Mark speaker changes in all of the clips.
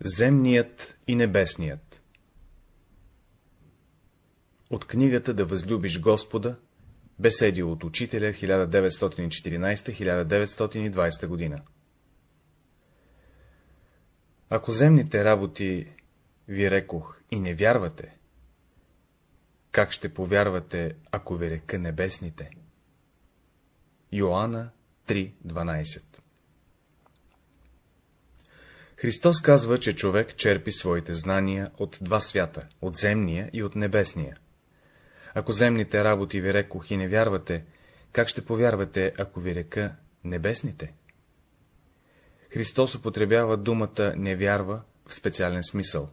Speaker 1: Земният и небесният. От книгата Да възлюбиш Господа, беседи от учителя 1914-1920 година. Ако земните работи ви рекох и не вярвате, как ще повярвате, ако ви река небесните? Йоанна 3.12 Христос казва, че човек черпи своите знания от два свята, от земния и от небесния. Ако земните работи ви рекох и не вярвате, как ще повярвате, ако ви река небесните? Христос употребява думата не вярва в специален смисъл.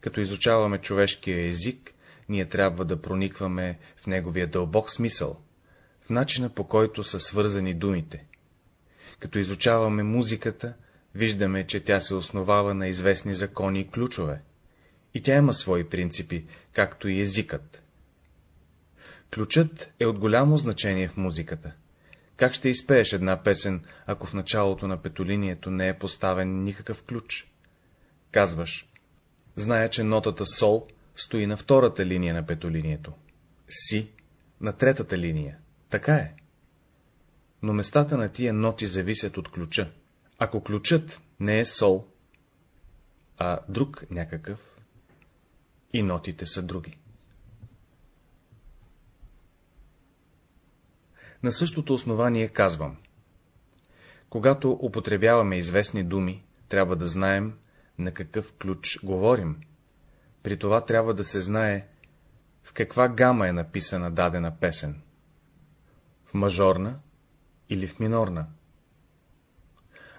Speaker 1: Като изучаваме човешкия език, ние трябва да проникваме в неговия дълбок смисъл, в начина по който са свързани думите. Като изучаваме музиката, виждаме, че тя се основава на известни закони и ключове. И тя има свои принципи, както и езикът. Ключът е от голямо значение в музиката. Как ще изпееш една песен, ако в началото на петолинието не е поставен никакъв ключ? Казваш, зная, че нотата сол стои на втората линия на петолинието, си на третата линия. Така е. Но местата на тия ноти зависят от ключа. Ако ключът не е сол, а друг някакъв, и нотите са други. На същото основание казвам. Когато употребяваме известни думи, трябва да знаем на какъв ключ говорим. При това трябва да се знае в каква гама е написана дадена песен. В мажорна или в минорна.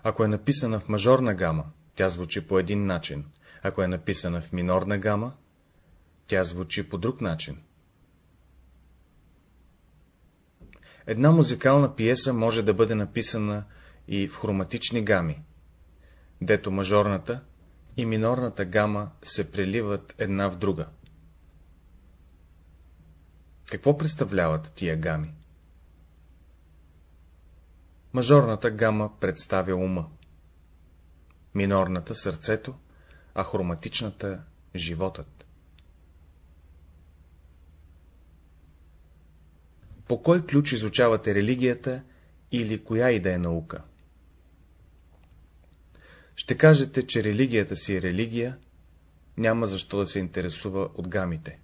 Speaker 1: Ако е написана в мажорна гама, тя звучи по един начин, ако е написана в минорна гама, тя звучи по друг начин. Една музикална пиеса може да бъде написана и в хроматични гами, дето мажорната и минорната гама се преливат една в друга. Какво представляват тия гами? Мажорната гама представя ума, минорната — сърцето, а хроматичната — животът. По кой ключ изучавате религията или коя и да е наука? Ще кажете, че религията си е религия, няма защо да се интересува от гамите.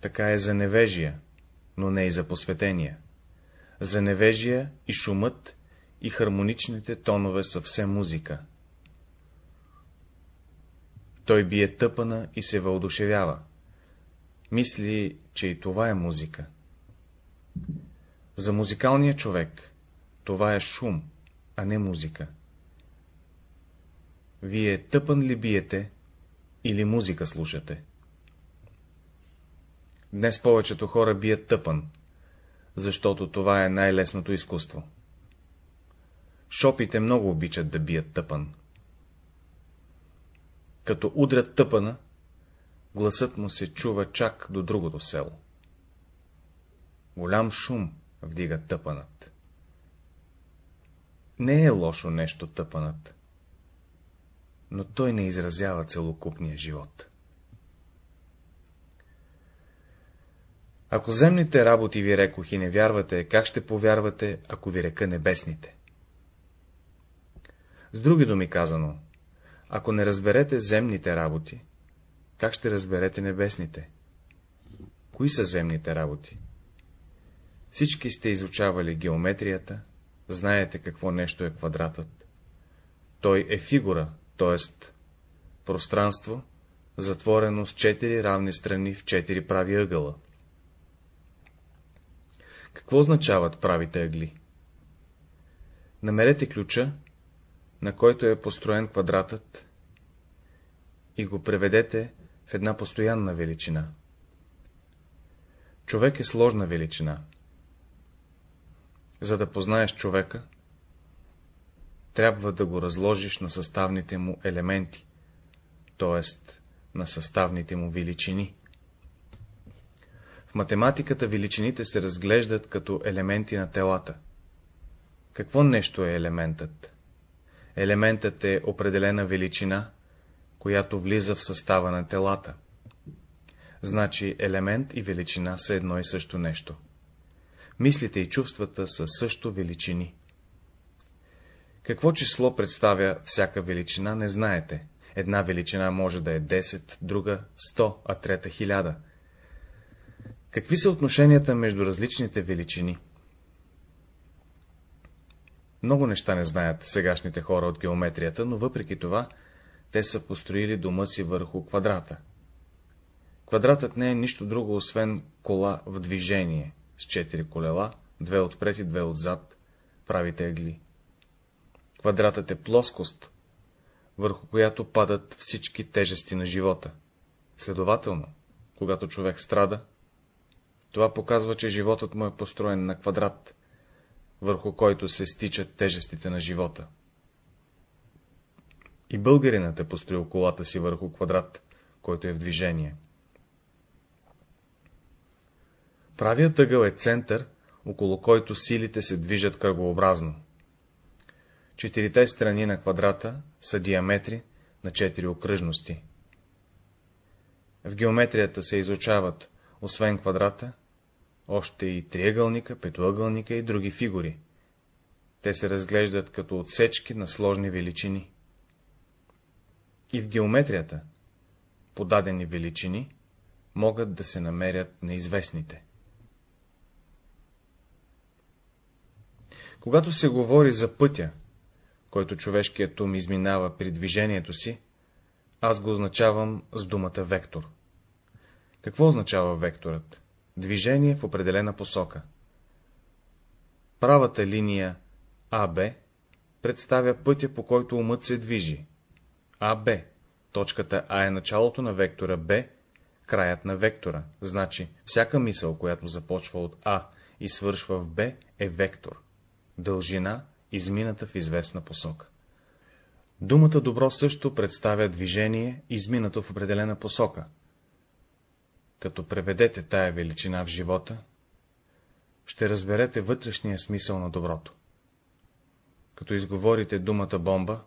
Speaker 1: Така е за невежия, но не и за посветения. За невежия и шумът и хармоничните тонове са все музика. Той бие тъпана и се въодушевява. Мисли, че и това е музика. За музикалния човек това е шум, а не музика. Вие тъпан ли биете или музика слушате? Днес повечето хора бият тъпан, защото това е най-лесното изкуство. Шопите много обичат да бият тъпан. Като удрят тъпана, гласът му се чува чак до другото село. Голям шум вдига тъпанът. Не е лошо нещо тъпанът, но той не изразява целокупния живот. Ако земните работи ви рекох и не вярвате, как ще повярвате, ако ви река небесните? С други думи казано, ако не разберете земните работи, как ще разберете небесните? Кои са земните работи? Всички сте изучавали геометрията, знаете какво нещо е квадратът. Той е фигура, т.е. пространство, затворено с четири равни страни в четири прави ъгъла. Какво означават правите ъгли? Намерете ключа, на който е построен квадратът, и го преведете в една постоянна величина. Човек е сложна величина. За да познаеш човека, трябва да го разложиш на съставните му елементи, т.е. на съставните му величини. В математиката величините се разглеждат като елементи на телата. Какво нещо е елементът? Елементът е определена величина, която влиза в състава на телата. Значи елемент и величина са едно и също нещо. Мислите и чувствата са също величини. Какво число представя всяка величина, не знаете. Една величина може да е 10, друга 100, а трета 1000. Какви са отношенията между различните величини? Много неща не знаят сегашните хора от геометрията, но въпреки това те са построили дома си върху квадрата. Квадратът не е нищо друго, освен кола в движение, с четири колела, две отпред и две отзад, правите ъгли. Квадратът е плоскост, върху която падат всички тежести на живота. Следователно, когато човек страда, това показва, че животът му е построен на квадрат, върху който се стичат тежестите на живота. И българинът е построил колата си върху квадрат, който е в движение. Правият ъгъл е център, около който силите се движат кръгообразно. Четирите страни на квадрата са диаметри на четири окръжности. В геометрията се изучават, освен квадрата, още и триъгълника, петоъгълника и други фигури. Те се разглеждат като отсечки на сложни величини. И в геометрията подадени величини могат да се намерят неизвестните. Когато се говори за пътя, който човешкият ум изминава при движението си, аз го означавам с думата вектор. Какво означава векторът? Движение в определена посока. Правата линия АБ представя пътя, по който умът се движи. АБ. Точката А е началото на вектора Б, краят на вектора, значи всяка мисъл, която започва от А и свършва в Б, е вектор. Дължина, измината в известна посока. Думата добро също представя движение, изминато в определена посока. Като преведете тая величина в живота, ще разберете вътрешния смисъл на доброто. Като изговорите думата бомба,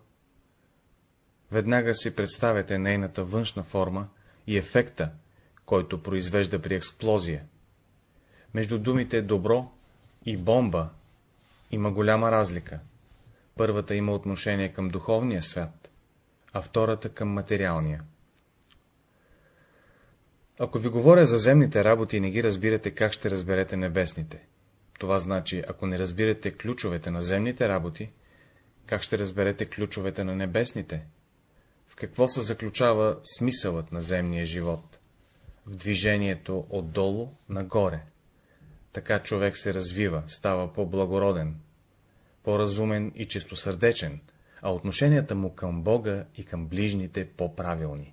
Speaker 1: веднага си представете нейната външна форма и ефекта, който произвежда при експлозия. Между думите добро и бомба има голяма разлика. Първата има отношение към духовния свят, а втората към материалния. Ако ви говоря за земните работи и не ги разбирате, как ще разберете небесните? Това значи, ако не разбирате ключовете на земните работи, как ще разберете ключовете на небесните? В какво се заключава смисълът на земния живот? В движението отдолу нагоре. Така човек се развива, става по-благороден, по-разумен и чистосърдечен, а отношенията му към Бога и към ближните по-правилни.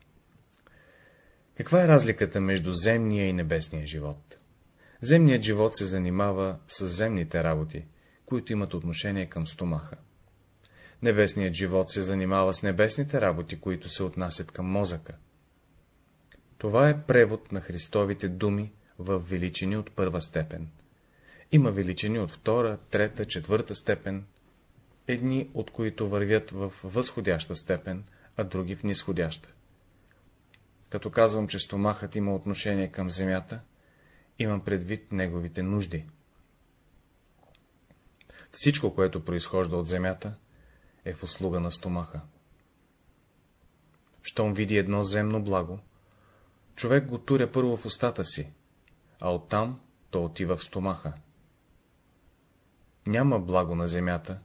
Speaker 1: Каква е разликата между земния и небесния живот? Земният живот се занимава с земните работи, които имат отношение към стомаха. Небесният живот се занимава с небесните работи, които се отнасят към мозъка. Това е превод на Христовите думи в величини от първа степен. Има величини от втора, трета, четвърта степен, едни от които вървят в възходяща степен, а други в нисходяща. Като казвам, че стомахът има отношение към земята, имам предвид неговите нужди. Всичко, което произхожда от земята, е в услуга на стомаха. Щом види едно земно благо, човек го туря първо в устата си, а оттам то отива в стомаха. Няма благо на земята,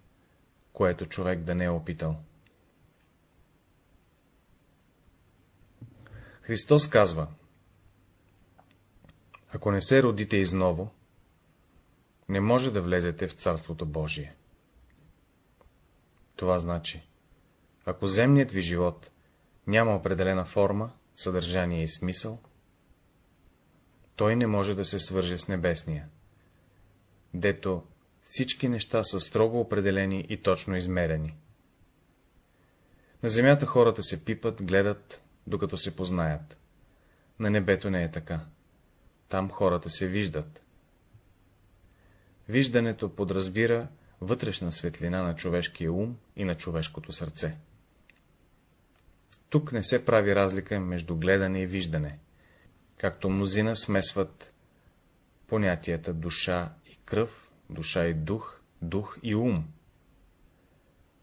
Speaker 1: което човек да не е опитал. Христос казва, ако не се родите изново, не може да влезете в Царството Божие. Това значи, ако земният ви живот няма определена форма, съдържание и смисъл, той не може да се свърже с небесния, дето всички неща са строго определени и точно измерени. На земята хората се пипат, гледат, докато се познаят. На небето не е така. Там хората се виждат. Виждането подразбира вътрешна светлина на човешкия ум и на човешкото сърце. Тук не се прави разлика между гледане и виждане, както мнозина смесват понятията душа и кръв, душа и дух, дух и ум.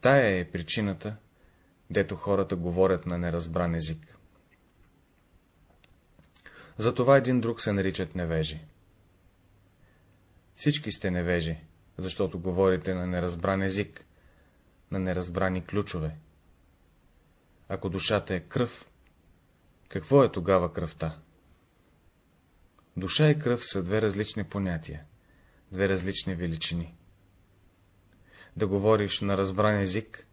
Speaker 1: Тая е причината, дето хората говорят на неразбран език. Затова един друг се наричат невежи. Всички сте невежи, защото говорите на неразбран език, на неразбрани ключове. Ако душата е кръв, какво е тогава кръвта? Душа и кръв са две различни понятия, две различни величини. Да говориш на разбран език,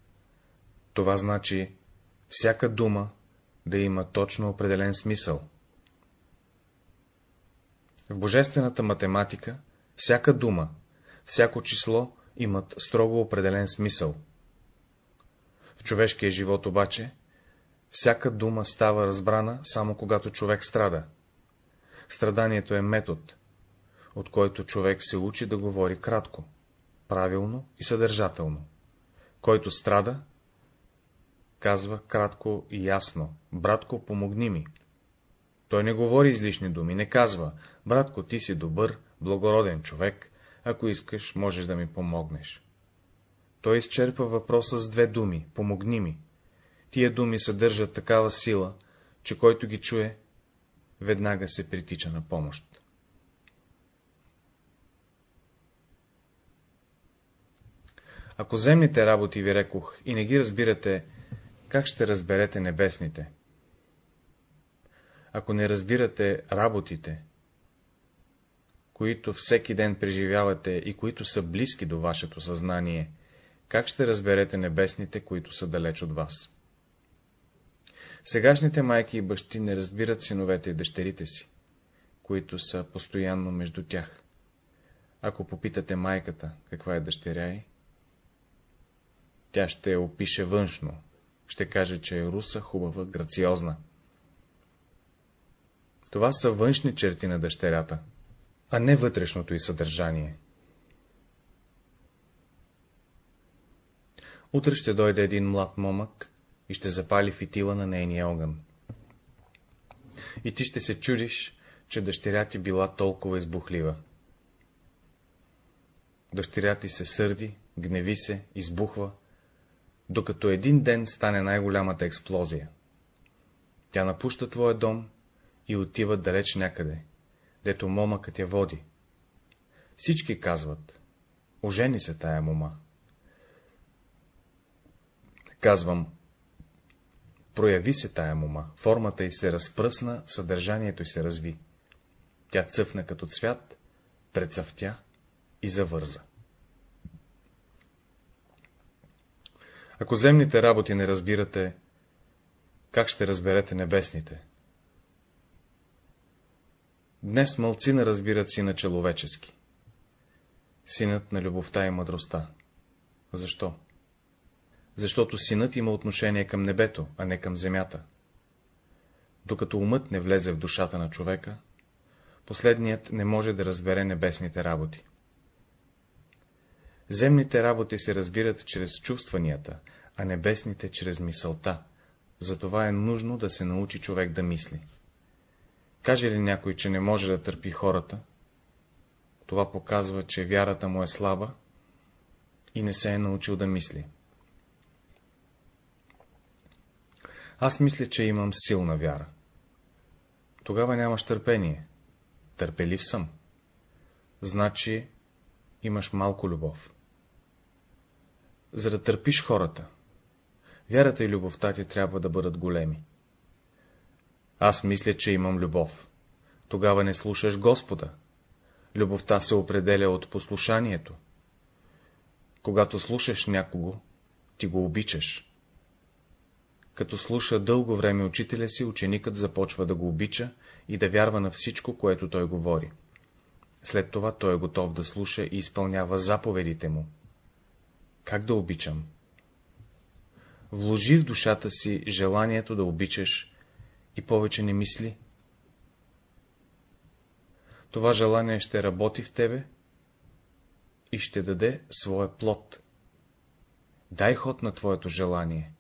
Speaker 1: това значи всяка дума да има точно определен смисъл. В божествената математика всяка дума, всяко число имат строго определен смисъл. В човешкия живот обаче всяка дума става разбрана, само когато човек страда. Страданието е метод, от който човек се учи да говори кратко, правилно и съдържателно. Който страда, казва кратко и ясно, братко, помогни ми. Той не говори излишни думи, не казва, братко, ти си добър, благороден човек, ако искаш, можеш да ми помогнеш. Той изчерпа въпроса с две думи, помогни ми. Тия думи съдържат такава сила, че който ги чуе, веднага се притича на помощ. Ако земните работи ви рекох и не ги разбирате, как ще разберете небесните? Ако не разбирате работите, които всеки ден преживявате и които са близки до вашето съзнание, как ще разберете небесните, които са далеч от вас? Сегашните майки и бащи не разбират синовете и дъщерите си, които са постоянно между тях. Ако попитате майката, каква е дъщеря й, тя ще опише външно, ще каже, че е руса, хубава, грациозна. Това са външни черти на дъщерята, а не вътрешното и съдържание. Утре ще дойде един млад момък и ще запали фитила на нейния огън. И ти ще се чудиш, че дъщеря ти била толкова избухлива. Дъщеря ти се сърди, гневи се, избухва, докато един ден стане най-голямата експлозия. Тя напуща твоя дом и отива далеч някъде, дето момъкът я води. Всички казват, ожени се тая мома. Казвам, прояви се тая мома, формата й се разпръсна, съдържанието й се разви. Тя цъфна като цвят, прецъфтя и завърза. Ако земните работи не разбирате, как ще разберете небесните? Днес мълцина разбират сина человечески. Синът на любовта и мъдростта. Защо? Защото синът има отношение към небето, а не към земята. Докато умът не влезе в душата на човека, последният не може да разбере небесните работи. Земните работи се разбират чрез чувстванията, а небесните чрез мисълта. Затова е нужно да се научи човек да мисли. Каже ли някой, че не може да търпи хората, това показва, че вярата му е слаба и не се е научил да мисли. Аз мисля, че имам силна вяра. Тогава нямаш търпение. Търпелив съм. Значи имаш малко любов. За да търпиш хората, вярата и любовта ти трябва да бъдат големи. Аз мисля, че имам любов. Тогава не слушаш Господа. Любовта се определя от послушанието. Когато слушаш някого, ти го обичаш. Като слуша дълго време учителя си, ученикът започва да го обича и да вярва на всичко, което той говори. След това той е готов да слуша и изпълнява заповедите му. Как да обичам? Вложи в душата си желанието да обичаш и повече не мисли. Това желание ще работи в тебе и ще даде своя плод. Дай ход на твоето желание,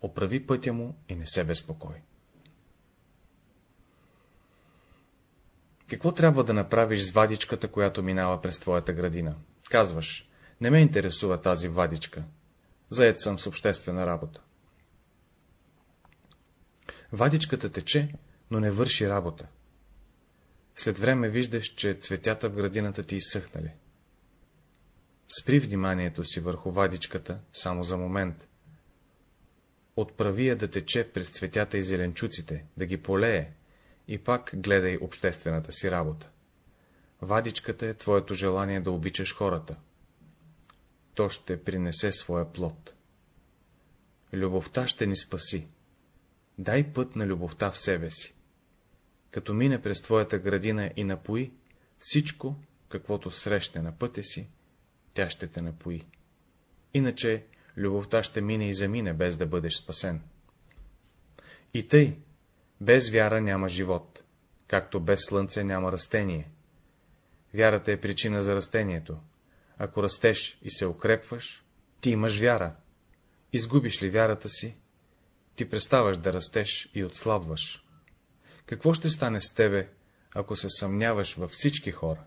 Speaker 1: оправи пътя му и не се безпокой. Какво трябва да направиш с вадичката, която минава през твоята градина? Казваш, не ме интересува тази вадичка. Заед съм с обществена работа. Вадичката тече, но не върши работа. След време виждаш, че цветята в градината ти изсъхнали. Спри вниманието си върху вадичката само за момент. Отправи я да тече през цветята и зеленчуците, да ги полее, и пак гледай обществената си работа. Вадичката е твоето желание да обичаш хората. То ще принесе своя плод. Любовта ще ни спаси. Дай път на любовта в себе си. Като мине през твоята градина и напои, всичко, каквото срещне на пътя си, тя ще те напои. Иначе любовта ще мине и замине, без да бъдеш спасен. И тъй, без вяра няма живот, както без слънце няма растение. Вярата е причина за растението. Ако растеш и се укрепваш, ти имаш вяра. Изгубиш ли вярата си, ти преставаш да растеш и отслабваш. Какво ще стане с тебе, ако се съмняваш във всички хора?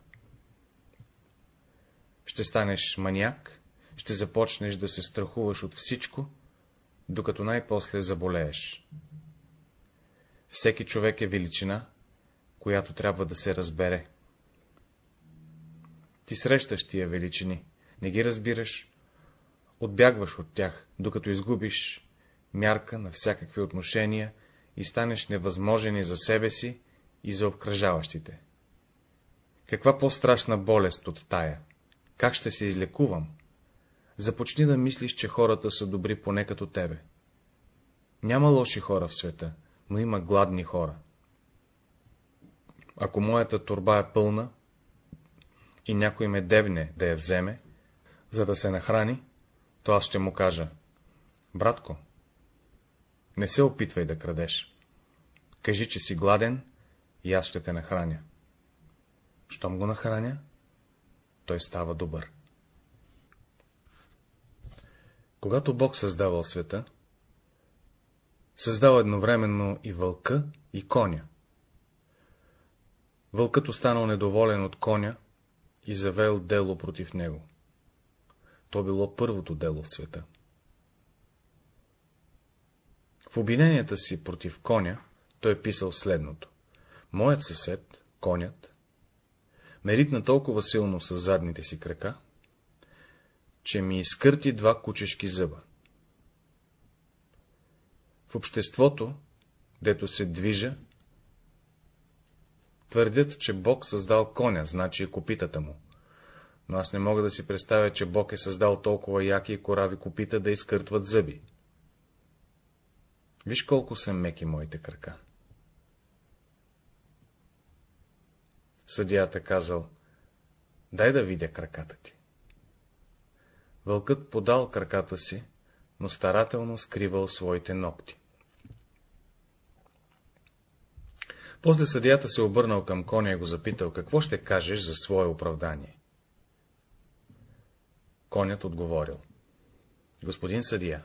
Speaker 1: Ще станеш маняк, ще започнеш да се страхуваш от всичко, докато най-после заболееш. Всеки човек е величина, която трябва да се разбере. Ти срещаш тия величини, не ги разбираш, отбягваш от тях, докато изгубиш мярка на всякакви отношения и станеш невъзможен и за себе си, и за обкръжаващите. Каква по-страшна болест от тая? Как ще се излекувам? Започни да мислиш, че хората са добри поне като тебе. Няма лоши хора в света, но има гладни хора. Ако моята турба е пълна и някой ме дебне да я вземе, за да се нахрани, то аз ще му кажа, братко, не се опитвай да крадеш. Кажи, че си гладен и аз ще те нахраня. Щом го нахраня, той става добър. Когато Бог създавал света, създава едновременно и вълка, и коня. Вълкът останал недоволен от коня и завел дело против него. То било първото дело в света. В обвиненията си против коня той е писал следното. Моят съсед, конят, ме ритна толкова силно с задните си крака, че ми изкърти два кучешки зъба. В обществото, дето се движа, твърдят, че Бог създал коня, значи и копитата му. Но аз не мога да си представя, че Бог е създал толкова яки и корави копита да изкъртват зъби. Виж колко са меки моите крака. Съдията казал, дай да видя краката ти. Вълкът подал краката си, но старателно скривал своите ногти. После съдията се обърнал към коня и го запитал, какво ще кажеш за свое оправдание. Конят отговорил. Господин съдия,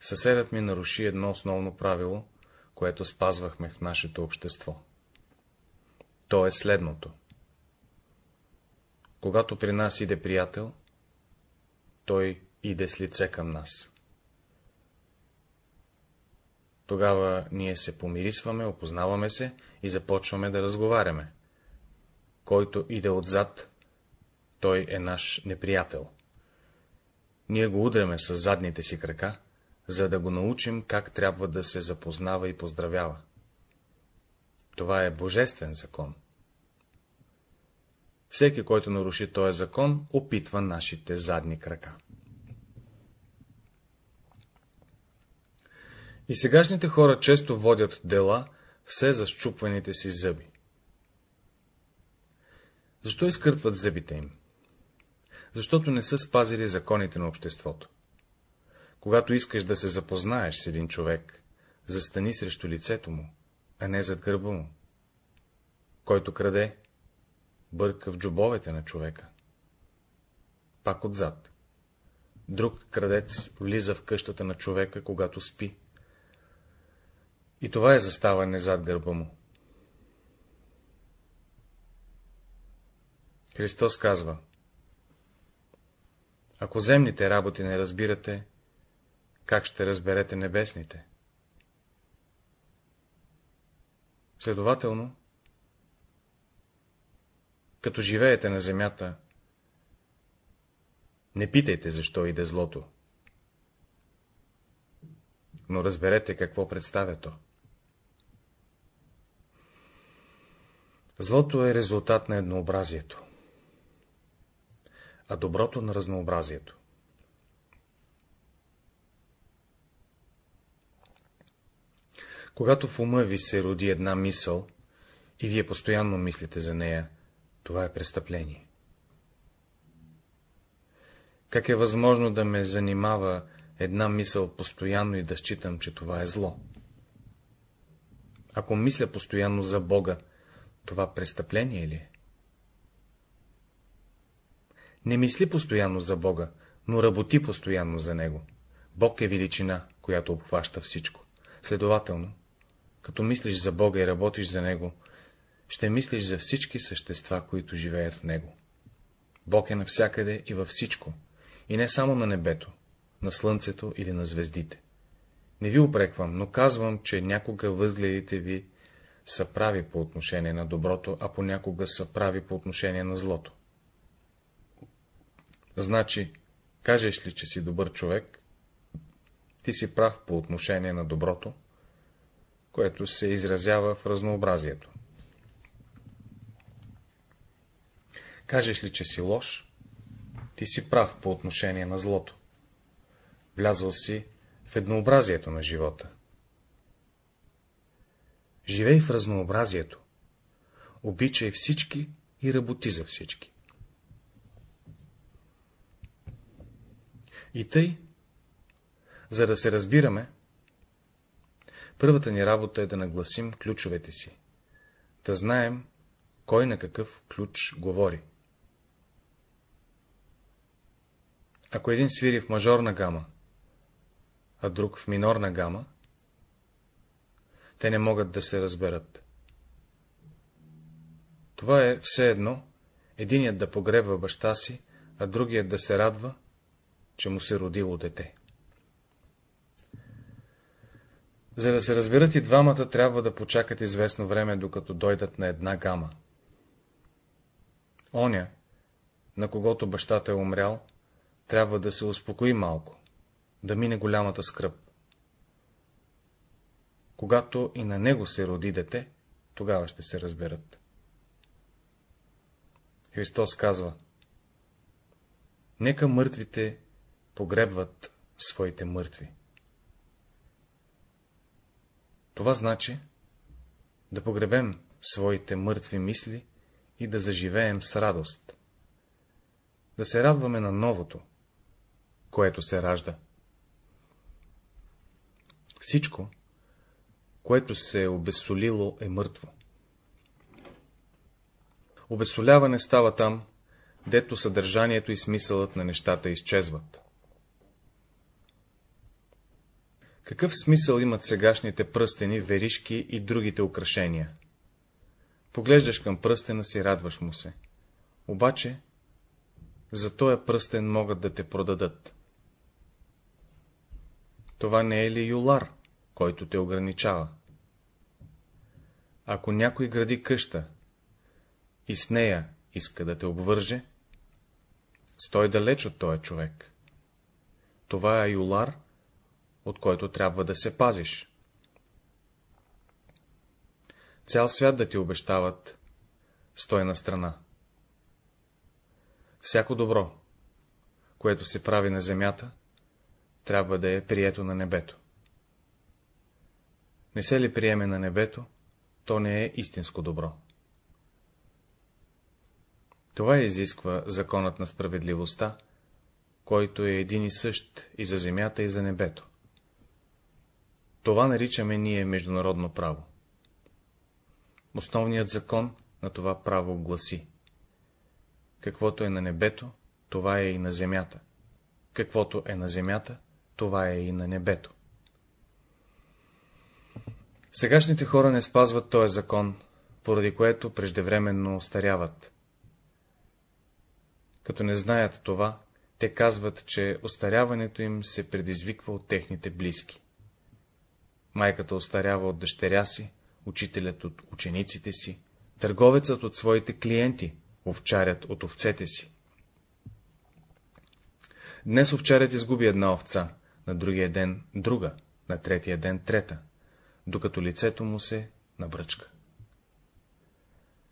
Speaker 1: съседът ми наруши едно основно правило, което спазвахме в нашето общество. То е следното. Когато при нас иде приятел, той иде с лице към нас. Тогава ние се помирисваме, опознаваме се и започваме да разговаряме. Който иде отзад, той е наш неприятел. Ние го удряме с задните си крака, за да го научим как трябва да се запознава и поздравява. Това е божествен закон. Всеки, който наруши този закон, опитва нашите задни крака. И сегашните хора често водят дела все за щупваните си зъби. Защо изкъртват зъбите им? Защото не са спазили законите на обществото. Когато искаш да се запознаеш с един човек, застани срещу лицето му, а не зад гърба му. Който краде, бърка в джобовете на човека. пак отзад. Друг крадец влиза в къщата на човека, когато спи. И това е заставане зад гърба му. Христос казва, ако земните работи не разбирате, как ще разберете небесните? Следователно, като живеете на земята, не питайте, защо иде злото, но разберете какво представя то. Злото е резултат на еднообразието, а доброто на разнообразието. Когато в ума ви се роди една мисъл и вие постоянно мислите за нея, това е престъпление. Как е възможно да ме занимава една мисъл постоянно и да считам, че това е зло? Ако мисля постоянно за Бога, това престъпление ли е? Не мисли постоянно за Бога, но работи постоянно за Него. Бог е величина, която обхваща всичко. Следователно, като мислиш за Бога и работиш за Него, ще мислиш за всички същества, които живеят в Него. Бог е навсякъде и във всичко, и не само на небето, на слънцето или на звездите. Не ви упреквам, но казвам, че някога възгледите ви са прави по отношение на доброто, а понякога са прави по отношение на злото. Значи, кажеш ли, че си добър човек, ти си прав по отношение на доброто, което се изразява в разнообразието. Кажеш ли, че си лош, ти си прав по отношение на злото. Влязъл си в еднообразието на живота. Живей в разнообразието, обичай всички и работи за всички. И тъй, за да се разбираме, първата ни работа е да нагласим ключовете си, да знаем, кой на какъв ключ говори. Ако един свири в мажорна гама, а друг в минорна гама, те не могат да се разберат. Това е все едно, единият да погреба баща си, а другият да се радва, че му се родило дете. За да се разберат и двамата, трябва да почакат известно време, докато дойдат на една гама. Оня, на когото бащата е умрял, трябва да се успокои малко, да мине голямата скръп. Когато и на него се роди дете, тогава ще се разберат. Христос казва, нека мъртвите погребват своите мъртви. Това значи да погребем своите мъртви мисли и да заживеем с радост. Да се радваме на новото, което се ражда. Всичко, което се е обесолило, е мъртво. Обесоляване става там, дето съдържанието и смисълът на нещата изчезват. Какъв смисъл имат сегашните пръстени, веришки и другите украшения? Поглеждаш към пръстена си, радваш му се. Обаче, за този пръстен могат да те продадат. Това не е ли юлар, който те ограничава? Ако някой гради къща и с нея иска да те обвърже, стой далеч от този човек. Това е юлар, от който трябва да се пазиш. Цял свят да ти обещават, стой на страна. Всяко добро, което се прави на земята, трябва да е прието на небето. Не се ли приеме на небето, то не е истинско добро. Това изисква законът на справедливостта, който е един и същ и за земята, и за небето. Това наричаме ние международно право. Основният закон на това право гласи. Каквото е на небето, това е и на земята. Каквото е на земята, това е и на небето. Сегашните хора не спазват този закон, поради което преждевременно остаряват. Като не знаят това, те казват, че остаряването им се предизвиква от техните близки. Майката остарява от дъщеря си, учителят от учениците си, търговецът от своите клиенти, овчарят от овцете си. Днес овчарят изгуби една овца, на другия ден друга, на третия ден трета, докато лицето му се набръчка.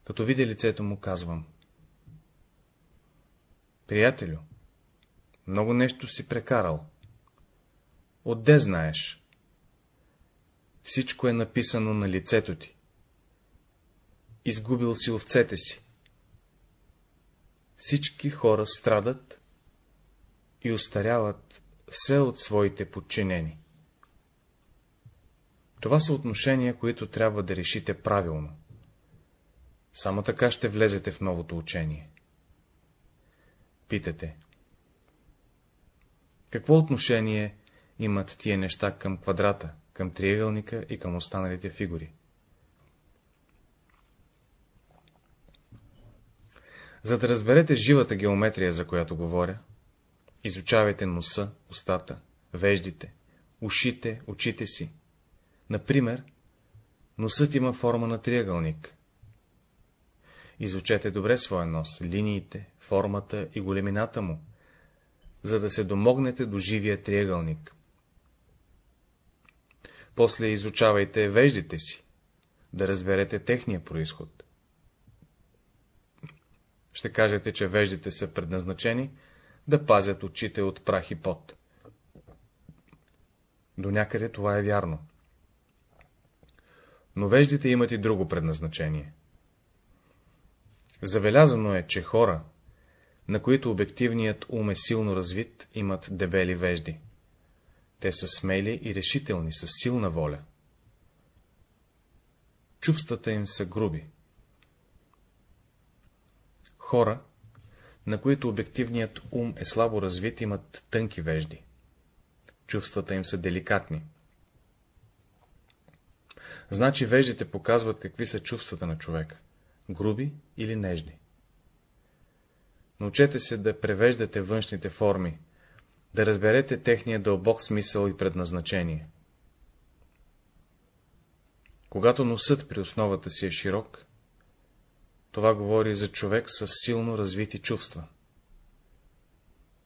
Speaker 1: Като видя лицето му, казвам. Приятелю, много нещо си прекарал. Отде знаеш? Всичко е написано на лицето ти. Изгубил си овцете си. Всички хора страдат и устаряват все от своите подчинени. Това са отношения, които трябва да решите правилно. Само така ще влезете в новото учение. Питате. Какво отношение имат тия неща към квадрата, към триъгълника и към останалите фигури? За да разберете живата геометрия, за която говоря, изучавайте носа, устата, веждите, ушите, очите си. Например, носът има форма на триъгълник. Изучете добре своя нос, линиите, формата и големината му, за да се домогнете до живия триъгълник. После изучавайте веждите си, да разберете техния происход. Ще кажете, че веждите са предназначени да пазят очите от прах и пот. До някъде това е вярно. Но веждите имат и друго предназначение. Забелязано е, че хора, на които обективният ум е силно развит, имат дебели вежди. Те са смели и решителни, с силна воля. Чувствата им са груби. Хора, на които обективният ум е слабо развит, имат тънки вежди. Чувствата им са деликатни. Значи веждите показват какви са чувствата на човека — груби или нежни. Научете се да превеждате външните форми, да разберете техния дълбок смисъл и предназначение. Когато носът при основата си е широк, това говори за човек с силно развити чувства.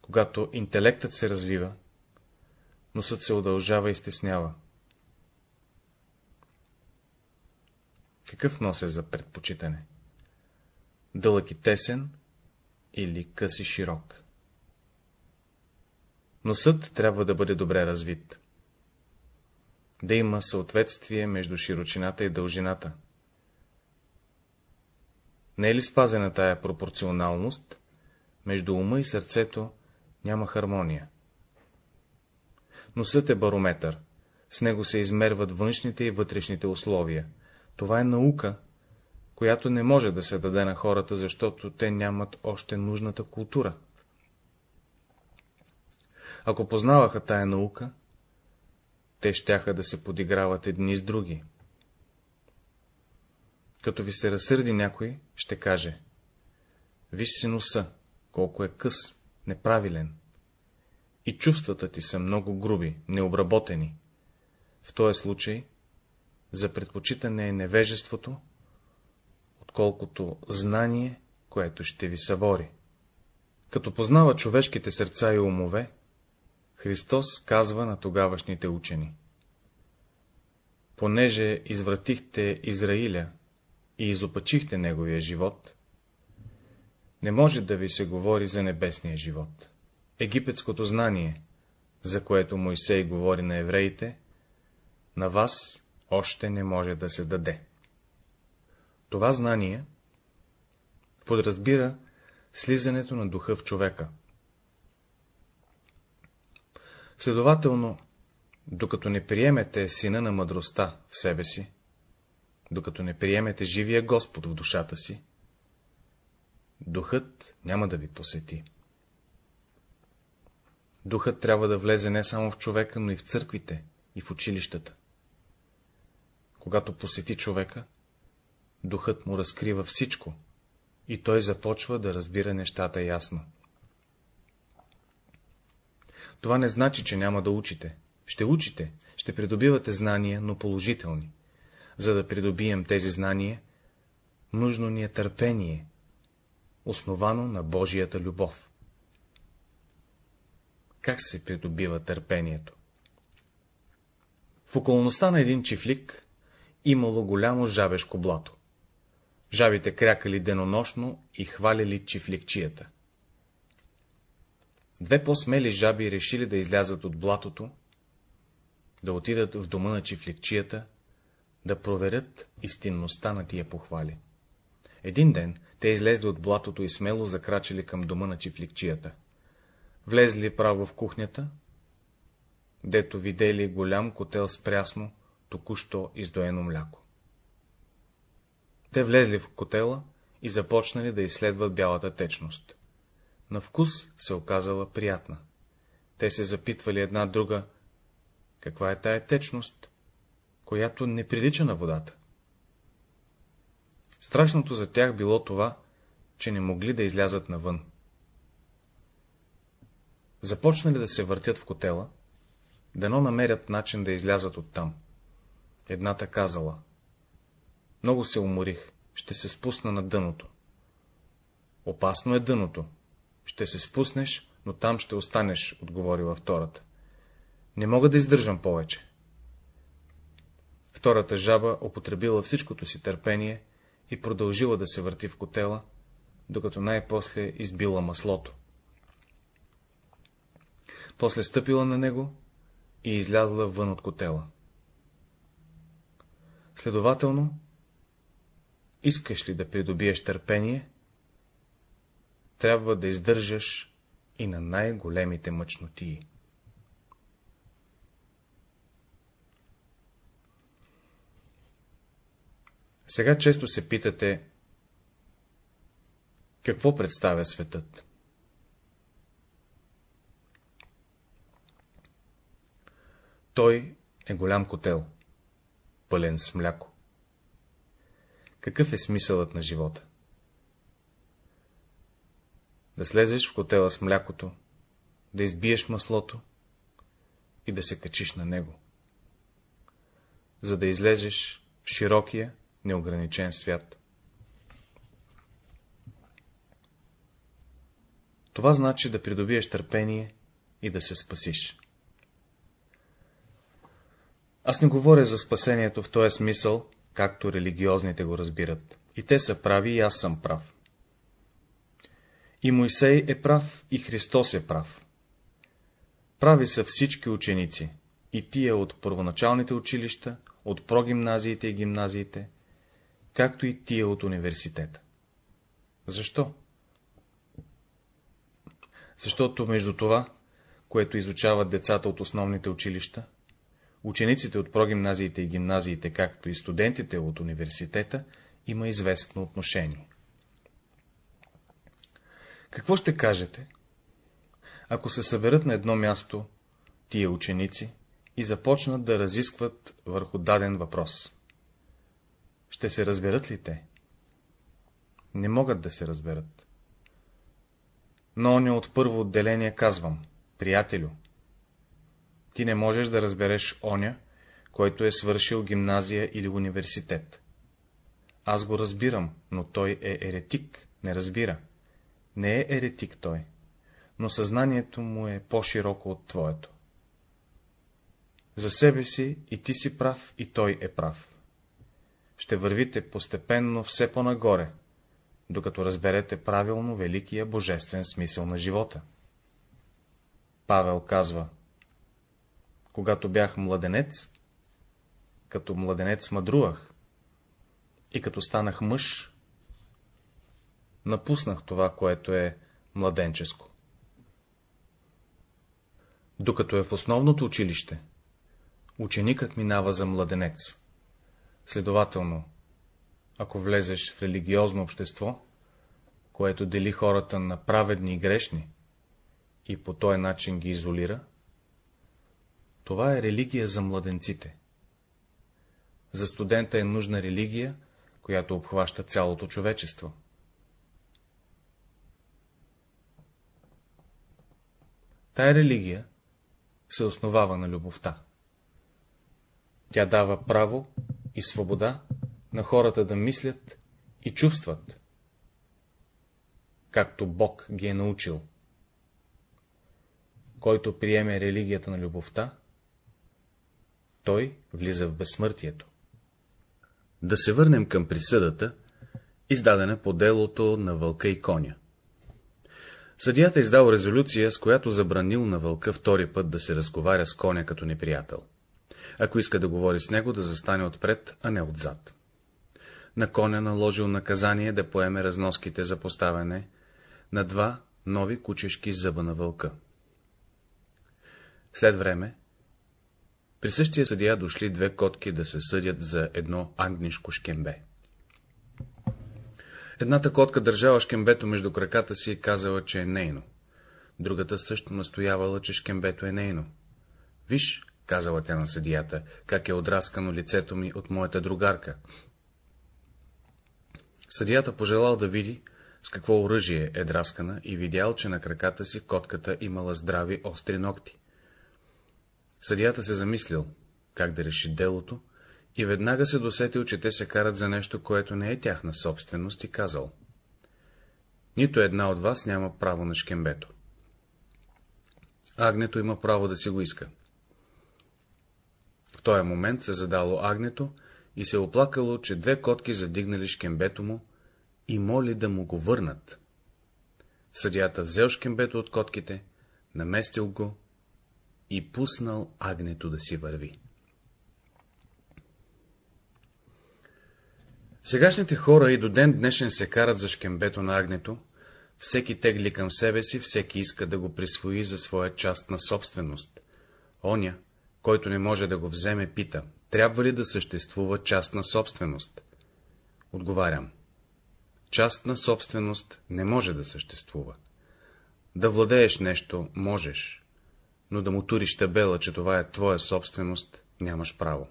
Speaker 1: Когато интелектът се развива, носът се удължава и стеснява. Какъв нос е за предпочитане? Дълъг и тесен или къс и широк? Носът трябва да бъде добре развит. Да има съответствие между широчината и дължината. Не е ли спазена тая пропорционалност, между ума и сърцето няма хармония. Носът е барометър, с него се измерват външните и вътрешните условия. Това е наука, която не може да се даде на хората, защото те нямат още нужната култура. Ако познаваха тая наука, те щяха да се подиграват едни с други. Като ви се разсърди някой, ще каже — виж си носа, колко е къс, неправилен. И чувствата ти са много груби, необработени. В този случай за предпочитане е невежеството, отколкото знание, което ще ви събори. Като познава човешките сърца и умове, Христос казва на тогавашните учени. Понеже извратихте Израиля и изопачихте неговия живот, не може да ви се говори за небесния живот. Египетското знание, за което Моисей говори на евреите, на вас още не може да се даде. Това знание подразбира слизането на духа в човека. Следователно, докато не приемете сина на мъдростта в себе си, докато не приемете живия Господ в душата си, духът няма да ви посети. Духът трябва да влезе не само в човека, но и в църквите, и в училищата. Когато посети човека, духът му разкрива всичко, и той започва да разбира нещата ясно. Това не значи, че няма да учите. Ще учите, ще придобивате знания, но положителни. За да придобием тези знания, нужно ни е търпение, основано на Божията любов. Как се придобива търпението? В околността на един чифлик имало голямо жабешко блато. Жабите крякали денонощно и хвалили чифликчията. Две по-смели жаби решили да излязат от блатото, да отидат в дома на чифликчията, да проверят истинността на тия похвали. Един ден те излезли от блатото и смело закрачили към дома на чифликчията. Влезли право в кухнята, дето видели голям котел с прясно, току-що издоено мляко. Те влезли в котела и започнали да изследват бялата течност. На вкус се оказала приятна. Те се запитвали една друга, каква е тая течност, която не прилича на водата. Страшното за тях било това, че не могли да излязат навън. Започнали да се въртят в котела, дано намерят начин да излязат оттам. Едната казала. Много се уморих, ще се спусна на дъното. Опасно е дъното. Ще се спуснеш, но там ще останеш, отговорила втората. Не мога да издържам повече. Втората жаба употребила всичкото си търпение и продължила да се върти в котела, докато най-после избила маслото. После стъпила на него и излязла вън от котела. Следователно, искаш ли да придобиеш търпение, трябва да издържаш и на най-големите мъчнотии. Сега често се питате, какво представя светът? Той е голям котел, пълен с мляко. Какъв е смисълът на живота? Да слезеш в котела с млякото, да избиеш маслото и да се качиш на него. За да излезеш в широкия, неограничен свят. Това значи да придобиеш търпение и да се спасиш. Аз не говоря за спасението в този смисъл, както религиозните го разбират. И те са прави, и аз съм прав. И Моисей е прав, и Христос е прав. Прави са всички ученици, и тия от първоначалните училища, от прогимназиите и гимназиите, както и тия от университета. Защо? Защото между това, което изучават децата от основните училища, учениците от прогимназиите и гимназиите, както и студентите от университета, има известно отношение. Какво ще кажете, ако се съберат на едно място тия ученици и започнат да разискват върху даден въпрос? Ще се разберат ли те? Не могат да се разберат. Но оня от първо отделение казвам, приятелю, ти не можеш да разбереш оня, който е свършил гимназия или университет. Аз го разбирам, но той е еретик, не разбира. Не е еретик той, но съзнанието му е по-широко от твоето. За себе си и ти си прав, и той е прав. Ще вървите постепенно все по-нагоре, докато разберете правилно великия божествен смисъл на живота. Павел казва, когато бях младенец, като младенец мъдрувах, и като станах мъж, напуснах това, което е младенческо. Докато е в основното училище, ученикът минава за младенец. Следователно, ако влезеш в религиозно общество, което дели хората на праведни и грешни, и по този начин ги изолира, това е религия за младенците. За студента е нужна религия, която обхваща цялото човечество. Тая религия се основава на любовта. Тя дава право и свобода на хората да мислят и чувстват, както Бог ги е научил. Който приеме религията на любовта, той влиза в безсмъртието. Да се върнем към присъдата, издадена по делото на вълка и коня. Съдията издал резолюция, с която забранил на вълка втори път да се разговаря с коня като неприятел. Ако иска да говори с него, да застане отпред, а не отзад. На коня наложил наказание да поеме разноските за поставяне на два нови кучешки зъба на вълка. След време, при същия съдия дошли две котки да се съдят за едно агнишко шкембе. Едната котка държала шкембето между краката си и казала, че е нейно. Другата също настоявала, че шкембето е нейно. Виж, казала тя на съдията, как е отраскано лицето ми от моята другарка. Съдията пожелал да види, с какво оръжие е драскана и видял, че на краката си котката имала здрави остри ногти. Съдията се замислил, как да реши делото, и веднага се досетил, че те се карат за нещо, което не е тяхна собственост, и казал. Нито една от вас няма право на шкембето. Агнето има право да си го иска. В този момент се задало агнето и се оплакало, че две котки задигнали шкембето му и моли да му го върнат. Съдията взел шкембето от котките, наместил го и пуснал агнето да си върви. Сегашните хора и до ден днешен се карат за шкембето на агнето, всеки тегли към себе си, всеки иска да го присвои за своя част на собственост. Оня, който не може да го вземе, пита, трябва ли да съществува частна собственост? Отговарям. Частна собственост не може да съществува. Да владееш нещо можеш, но да му туриш табела, че това е твоя собственост, нямаш право.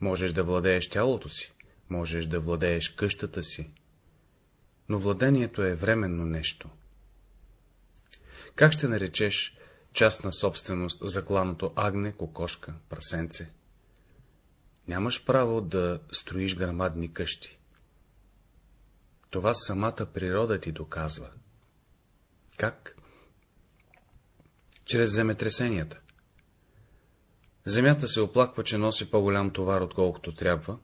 Speaker 1: Можеш да владееш тялото си, можеш да владееш къщата си, но владението е временно нещо. Как ще наречеш частна собственост за кланото агне, кокошка, прасенце? Нямаш право да строиш грамадни къщи. Това самата природа ти доказва. Как? Чрез земетресенията. Земята се оплаква, че носи по-голям товар, отколкото трябва,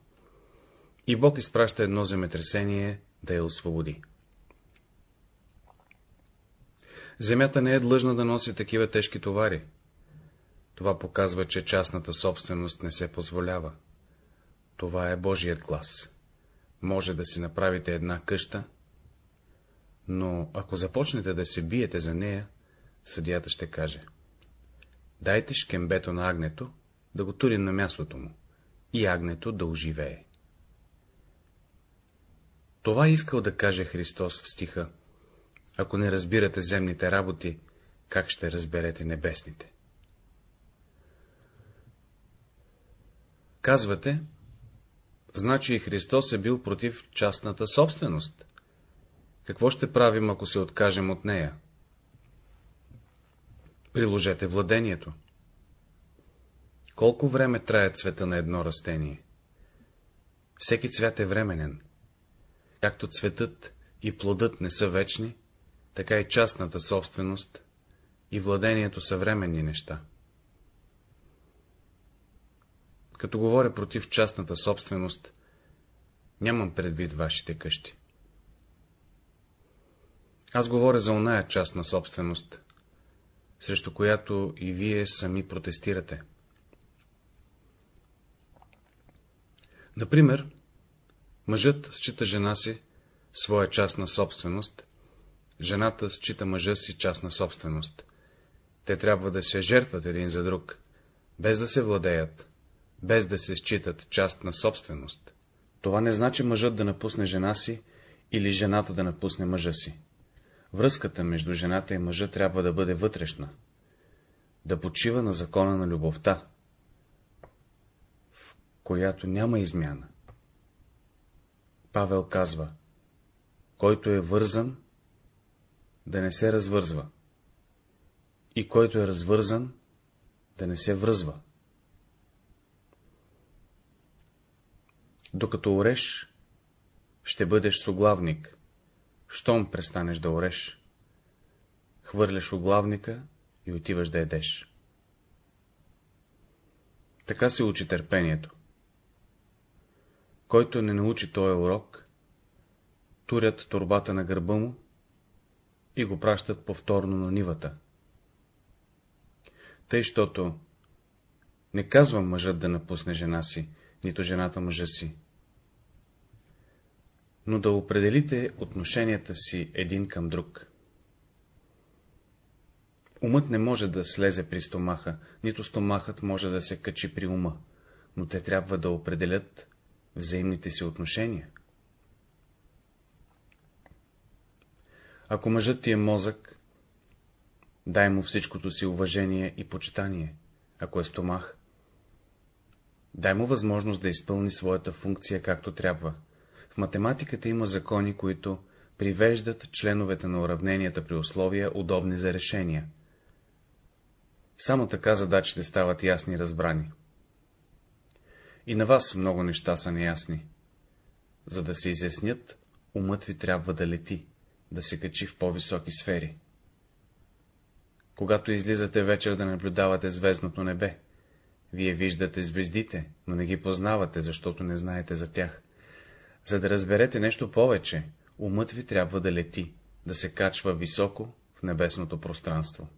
Speaker 1: и Бог изпраща едно земетресение да я освободи. Земята не е длъжна да носи такива тежки товари. Това показва, че частната собственост не се позволява. Това е Божият глас. Може да си направите една къща, но ако започнете да се биете за нея, съдията ще каже. Дайте шкембето на агнето, да го тури на мястото му, и агнето да оживее. Това искал да каже Христос в стиха. Ако не разбирате земните работи, как ще разберете небесните? Казвате, значи и Христос е бил против частната собственост. Какво ще правим, ако се откажем от нея? Приложете владението. Колко време трае цвета на едно растение? Всеки цвят е временен. Както цветът и плодът не са вечни, така и частната собственост и владението са временни неща. Като говоря против частната собственост, нямам предвид вашите къщи. Аз говоря за оная частна собственост, срещу която и вие сами протестирате. Например, Мъжът счита жена си своя частна собственост, жената счита мъжа си частна собственост. Те трябва да се жертват един за друг, без да се владеят, без да се считат частна собственост. Това не значи мъжът да напусне жена си или жената да напусне мъжа си. Връзката между жената и мъжа трябва да бъде вътрешна, да почива на закона на любовта, в която няма измяна. Павел казва, който е вързан, да не се развързва, и който е развързан, да не се връзва. Докато ореш, ще бъдеш соглавник, щом престанеш да ореш. Хвърляш оглавника и отиваш да едеш. Така се учи търпението. Който не научи този урок, турят турбата на гърба му и го пращат повторно на нивата. Тъй, щото не казвам мъжът да напусне жена си, нито жената мъжа си, но да определите отношенията си един към друг. Умът не може да слезе при стомаха, нито стомахът може да се качи при ума, но те трябва да определят взаимните си отношения. Ако мъжът ти е мозък, дай му всичкото си уважение и почитание. Ако е стомах, дай му възможност да изпълни своята функция както трябва. В математиката има закони, които привеждат членовете на уравненията при условия, удобни за решения. Само така задачите стават ясни и разбрани. И на вас много неща са неясни. За да се изяснят, умът ви трябва да лети, да се качи в по-високи сфери. Когато излизате вечер да наблюдавате звездното небе, вие виждате звездите, но не ги познавате, защото не знаете за тях. За да разберете нещо повече, умът ви трябва да лети, да се качва високо в небесното пространство.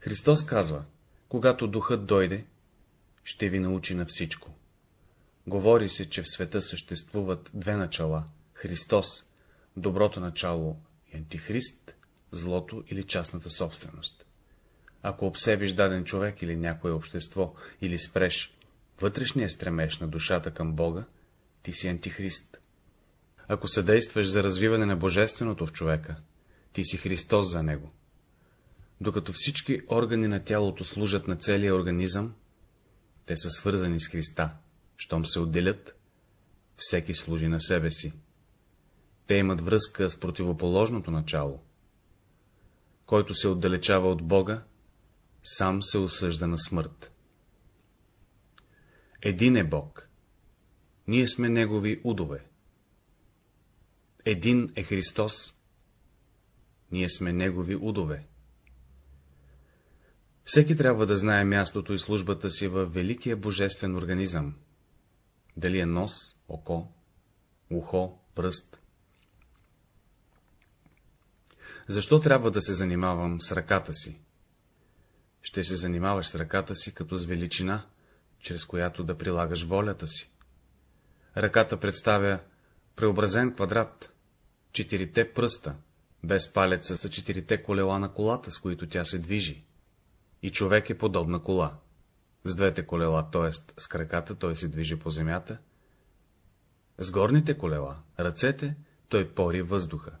Speaker 1: Христос казва, когато духът дойде, ще ви научи на всичко. Говори се, че в света съществуват две начала — Христос, доброто начало и антихрист, злото или частната собственост. Ако обсебиш даден човек или някое общество, или спреш вътрешния стремеж на душата към Бога, ти си антихрист. Ако съдействаш за развиване на Божественото в човека, ти си Христос за него. Докато всички органи на тялото служат на целия организъм, те са свързани с Христа. Щом се отделят, всеки служи на себе си. Те имат връзка с противоположното начало. Който се отдалечава от Бога, сам се осъжда на смърт. Един е Бог. Ние сме Негови удове. Един е Христос. Ние сме Негови удове. Всеки трябва да знае мястото и службата си във великия божествен организъм. Дали е нос, око, ухо, пръст. Защо трябва да се занимавам с ръката си? Ще се занимаваш с ръката си като с величина, чрез която да прилагаш волята си. Ръката представя преобразен квадрат, четирите пръста, без палеца са четирите колела на колата, с които тя се движи. И човек е подобна кола. С двете колела, т.е. с краката, той се движи по земята. С горните колела, ръцете, той пори въздуха.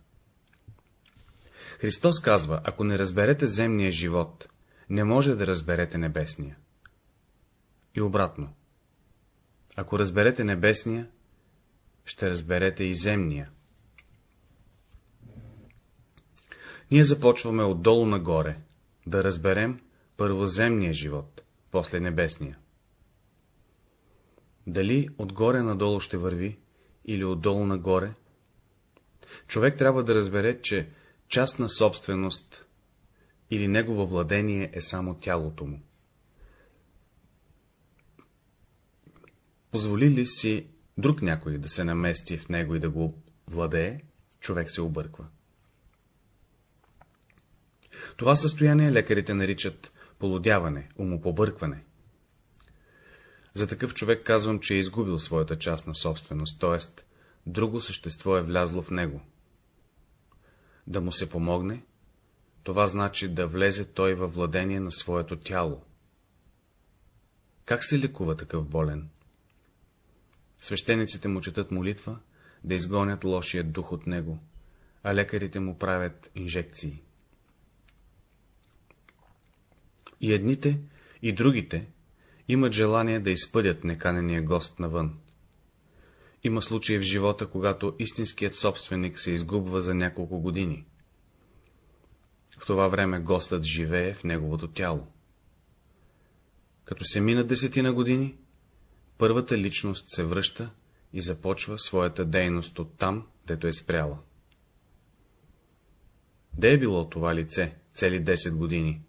Speaker 1: Христос казва, ако не разберете земния живот, не може да разберете небесния. И обратно. Ако разберете небесния, ще разберете и земния. Ние започваме отдолу нагоре, да разберем първоземния живот, после небесния. Дали отгоре надолу ще върви, или отдолу нагоре? Човек трябва да разбере, че частна собственост или негово владение е само тялото му. Позволи ли си друг някой да се намести в него и да го владее, човек се обърква. Това състояние лекарите наричат полудяване, умопобъркване. За такъв човек казвам, че е изгубил своята частна собственост, т.е. друго същество е влязло в него. Да му се помогне, това значи да влезе той във владение на своето тяло. Как се лекува такъв болен? Свещениците му четат молитва, да изгонят лошия дух от него, а лекарите му правят инжекции. И едните, и другите имат желание да изпъдят неканения гост навън. Има случаи в живота, когато истинският собственик се изгубва за няколко години. В това време гостът живее в неговото тяло. Като се минат десетина години, първата личност се връща и започва своята дейност от там, дето е спряла. Де е било това лице цели 10 години?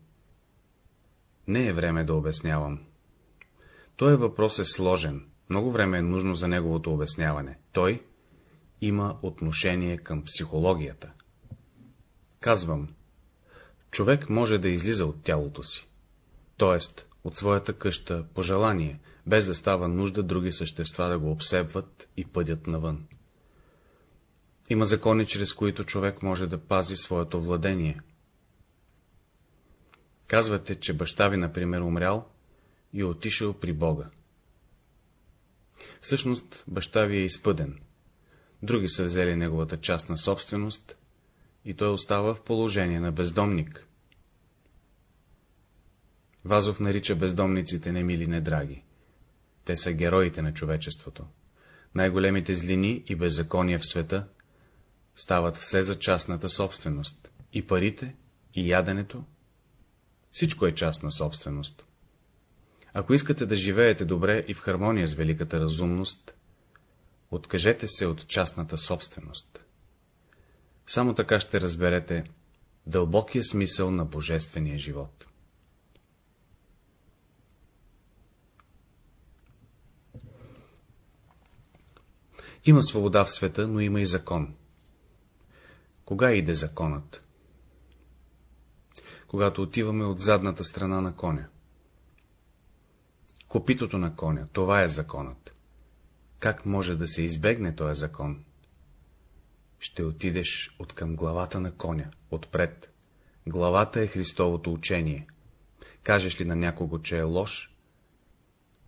Speaker 1: Не е време да обяснявам. Той въпрос е сложен, много време е нужно за неговото обясняване. Той има отношение към психологията. Казвам, човек може да излиза от тялото си, т.е. от своята къща по желание, без да става нужда други същества да го обсебват и пъдят навън. Има закони, чрез които човек може да пази своето владение. Казвате, че баща ви, например, умрял и отишъл при Бога. Всъщност, баща ви е изпъден. Други са взели неговата частна собственост и той остава в положение на бездомник. Вазов нарича бездомниците немили недраги. Те са героите на човечеството. Най-големите злини и беззакония в света стават все за частната собственост. И парите, и яденето, всичко е частна собственост. Ако искате да живеете добре и в хармония с великата разумност, откажете се от частната собственост. Само така ще разберете дълбокия смисъл на божествения живот. Има свобода в света, но има и закон. Кога иде законът? Когато отиваме от задната страна на коня. Копитото на коня, това е законът. Как може да се избегне този закон? Ще отидеш от към главата на коня, отпред. Главата е Христовото учение. Кажеш ли на някого, че е лош,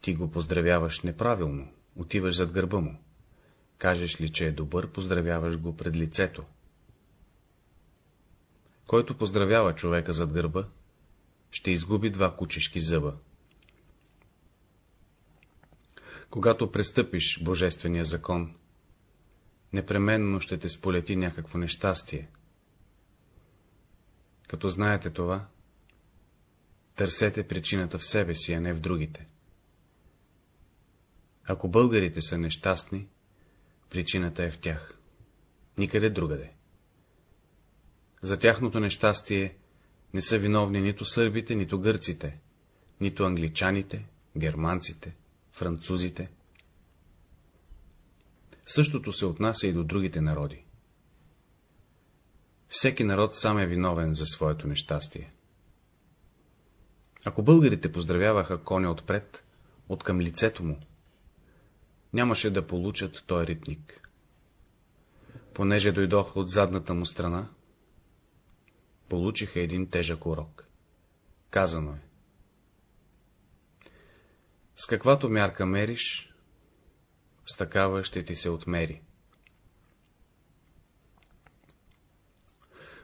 Speaker 1: ти го поздравяваш неправилно, отиваш зад гърба му. Кажеш ли, че е добър, поздравяваш го пред лицето. Който поздравява човека зад гърба, ще изгуби два кучешки зъба. Когато престъпиш Божествения закон, непременно ще те сполети някакво нещастие. Като знаете това, търсете причината в себе си, а не в другите. Ако българите са нещастни, причината е в тях. Никъде другаде. За тяхното нещастие не са виновни нито сърбите, нито гърците, нито англичаните, германците, французите. Същото се отнася и до другите народи. Всеки народ сам е виновен за своето нещастие. Ако българите поздравяваха коня отпред, от към лицето му, нямаше да получат той ритник. Понеже дойдоха от задната му страна, получиха един тежък урок. Казано е. С каквато мярка мериш, с такава ще ти се отмери.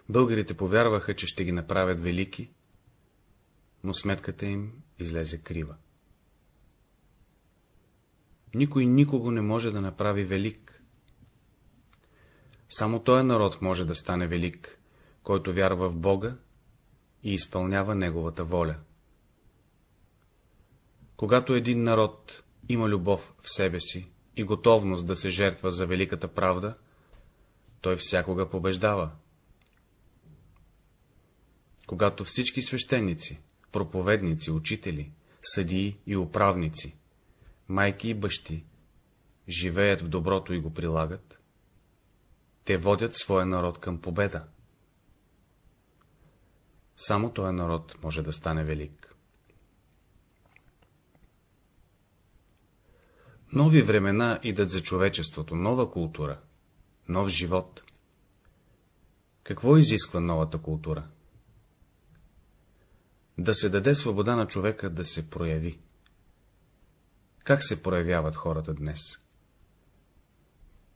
Speaker 1: Българите повярваха, че ще ги направят велики, но сметката им излезе крива. Никой никого не може да направи велик. Само този народ може да стане велик, който вярва в Бога и изпълнява Неговата воля. Когато един народ има любов в себе си и готовност да се жертва за великата правда, той всякога побеждава. Когато всички свещеници, проповедници, учители, съдии и управници, майки и бащи, живеят в доброто и го прилагат, те водят своя народ към победа. Само този народ може да стане велик. Нови времена идат за човечеството, нова култура, нов живот. Какво изисква новата култура? Да се даде свобода на човека да се прояви. Как се проявяват хората днес?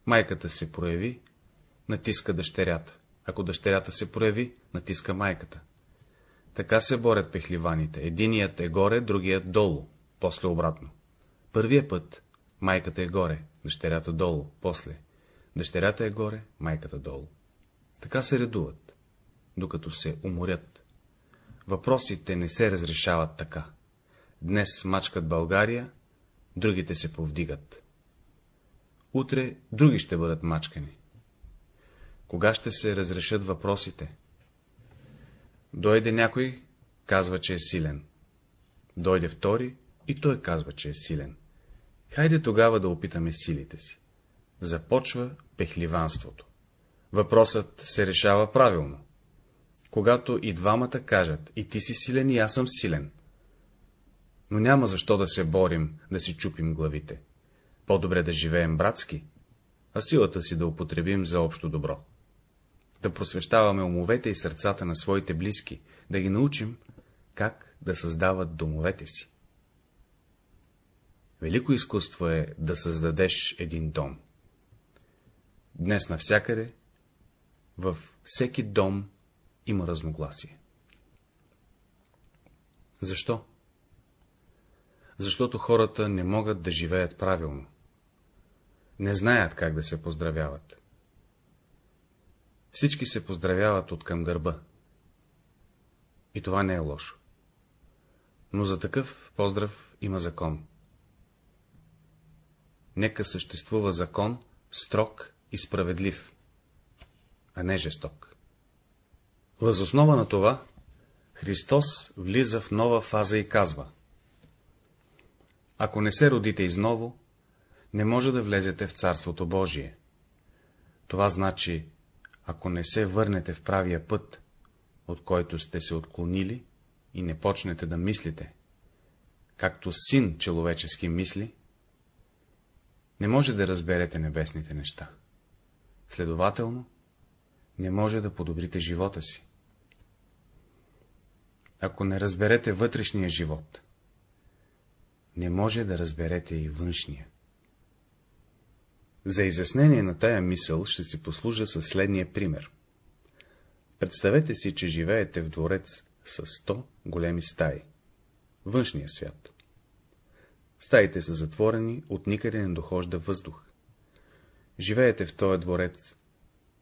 Speaker 1: майката се прояви, натиска дъщерята. Ако дъщерята се прояви, натиска майката. Така се борят пехливаните. Единият е горе, другият долу, после обратно. Първия път майката е горе, дъщерята долу, после дъщерята е горе, майката долу. Така се редуват, докато се уморят. Въпросите не се разрешават така. Днес мачкат България, другите се повдигат. Утре други ще бъдат мачкани. Кога ще се разрешат въпросите? Дойде някой, казва, че е силен. Дойде втори и той казва, че е силен. Хайде тогава да опитаме силите си. Започва пехливанството. Въпросът се решава правилно. Когато и двамата кажат, и ти си силен, и аз съм силен. Но няма защо да се борим, да си чупим главите. По-добре да живеем братски, а силата си да употребим за общо добро. Да просвещаваме умовете и сърцата на своите близки, да ги научим, как да създават домовете си. Велико изкуство е да създадеш един дом. Днес навсякъде, във всеки дом има разногласие. Защо? Защото хората не могат да живеят правилно. Не знаят как да се поздравяват. Всички се поздравяват от към гърба. И това не е лошо. Но за такъв поздрав има закон. Нека съществува закон, строг и справедлив, а не жесток. Възоснова на това, Христос влиза в нова фаза и казва Ако не се родите изново, не може да влезете в Царството Божие. Това значи, ако не се върнете в правия път, от който сте се отклонили и не почнете да мислите, както син човечески мисли, не може да разберете небесните неща. Следователно, не може да подобрите живота си. Ако не разберете вътрешния живот, не може да разберете и външния. За изяснение на тая мисъл ще си послужа със следния пример. Представете си, че живеете в дворец с 100 големи стаи. Външния свят. Стаите са затворени, от никъде не дохожда въздух. Живеете в този дворец,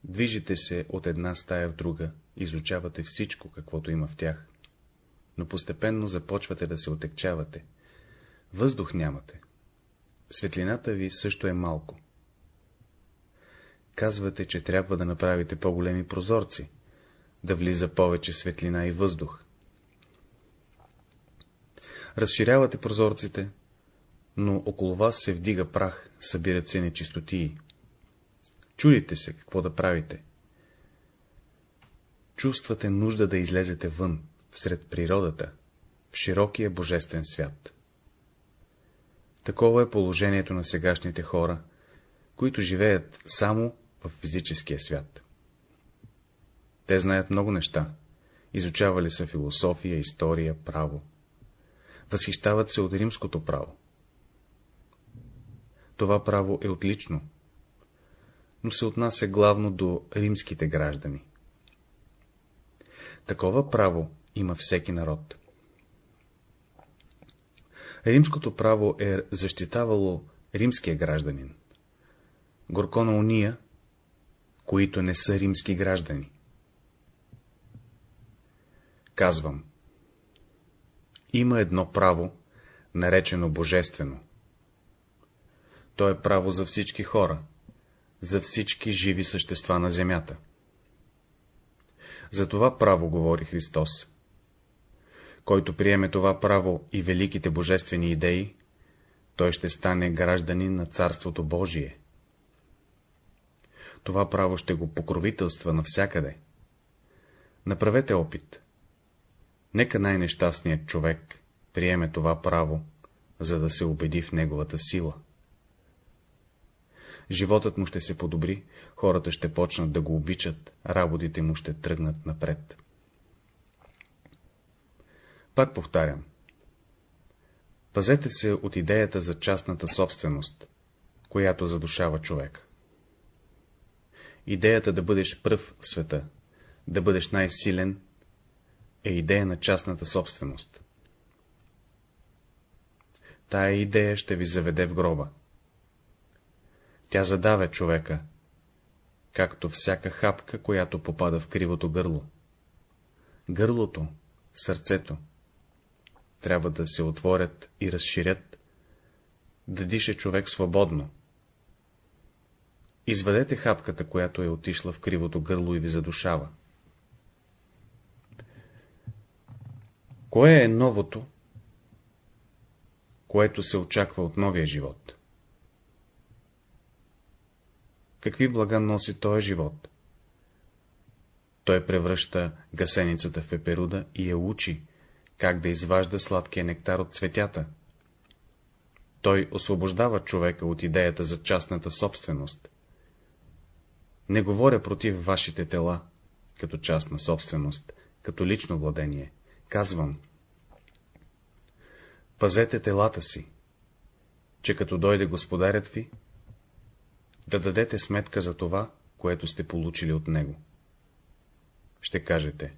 Speaker 1: движите се от една стая в друга, изучавате всичко, каквото има в тях, но постепенно започвате да се отекчавате. Въздух нямате. Светлината ви също е малко. Казвате, че трябва да направите по-големи прозорци, да влиза повече светлина и въздух. Разширявате прозорците, но около вас се вдига прах, събират се нечистотии. Чудите се, какво да правите. Чувствате нужда да излезете вън, всред природата, в широкия божествен свят. Такова е положението на сегашните хора, които живеят само в физическия свят. Те знаят много неща, изучавали са философия, история, право. Възхищават се от римското право. Това право е отлично, но се отнася главно до римските граждани. Такова право има всеки народ. Римското право е защитавало римския гражданин. Горко на уния, които не са римски граждани. Казвам, има едно право, наречено божествено. То е право за всички хора, за всички живи същества на земята. За това право говори Христос. Който приеме това право и великите божествени идеи, той ще стане гражданин на Царството Божие. Това право ще го покровителства навсякъде. Направете опит. Нека най-нещастният човек приеме това право, за да се убеди в неговата сила животът му ще се подобри, хората ще почнат да го обичат, работите му ще тръгнат напред. Пак повтарям. Пазете се от идеята за частната собственост, която задушава човек. Идеята да бъдеш пръв в света, да бъдеш най-силен, е идея на частната собственост. Тая идея ще ви заведе в гроба. Тя задавя човека, както всяка хапка, която попада в кривото гърло. Гърлото, сърцето, трябва да се отворят и разширят, да диша човек свободно. Извадете хапката, която е отишла в кривото гърло и ви задушава. Кое е новото, което се очаква от новия живот? Какви блага носи този живот? Той превръща гасеницата в пеперуда и я учи, как да изважда сладкия нектар от цветята. Той освобождава човека от идеята за частната собственост. Не говоря против вашите тела, като частна собственост, като лично владение. Казвам, пазете телата си, че като дойде господарят ви, да дадете сметка за това, което сте получили от него. Ще кажете,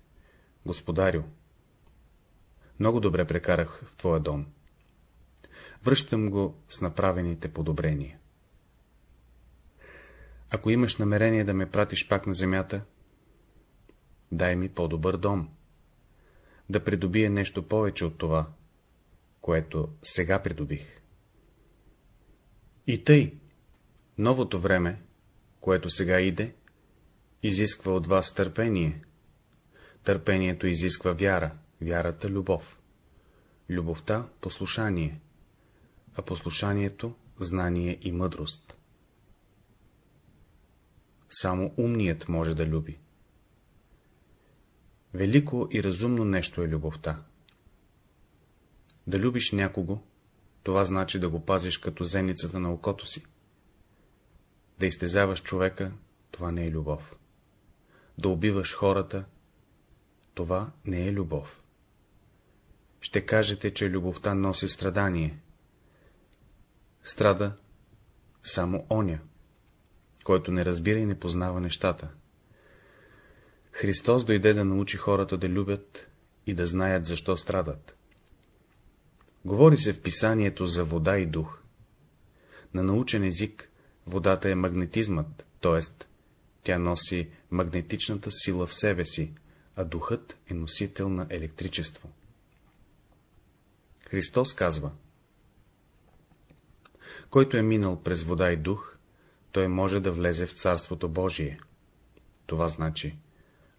Speaker 1: господарю, много добре прекарах в твоя дом. Връщам го с направените подобрения. Ако имаш намерение да ме пратиш пак на земята, дай ми по-добър дом, да придобие нещо повече от това, което сега придобих. И тъй, новото време, което сега иде, изисква от вас търпение. Търпението изисква вяра, вярата — любов. Любовта — послушание, а послушанието — знание и мъдрост. Само умният може да люби. Велико и разумно нещо е любовта. Да любиш някого, това значи да го пазиш като зеницата на окото си. Да изтезаваш човека, това не е любов. Да убиваш хората, това не е любов. Ще кажете, че любовта носи страдание. Страда само оня, който не разбира и не познава нещата. Христос дойде да научи хората да любят и да знаят защо страдат. Говори се в писанието за вода и дух. На научен език водата е магнетизмът, т.е. тя носи магнетичната сила в себе си, а духът е носител на електричество. Христос казва Който е минал през вода и дух, той може да влезе в Царството Божие. Това значи,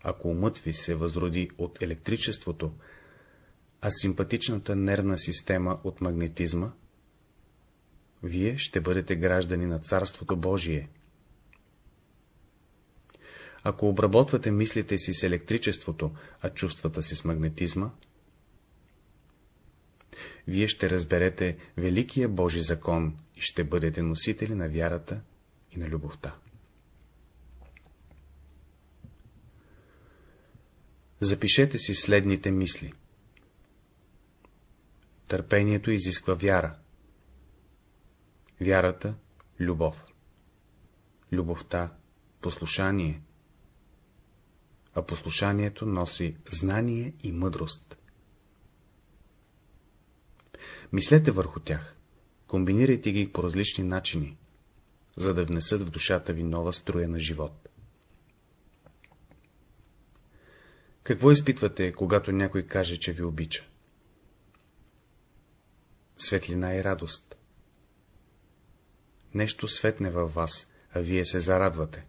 Speaker 1: ако умът ви се възроди от електричеството, а симпатичната нервна система от магнетизма, вие ще бъдете граждани на Царството Божие. Ако обработвате мислите си с електричеството, а чувствата си с магнетизма, вие ще разберете великия Божи закон и ще бъдете носители на вярата и на любовта. Запишете си следните мисли. Търпението изисква вяра. Вярата — любов. Любовта — послушание. А послушанието носи знание и мъдрост. Мислете върху тях, комбинирайте ги по различни начини, за да внесат в душата ви нова струя на живот. Какво изпитвате, когато някой каже, че ви обича? Светлина и радост. Нещо светне във вас, а вие се зарадвате.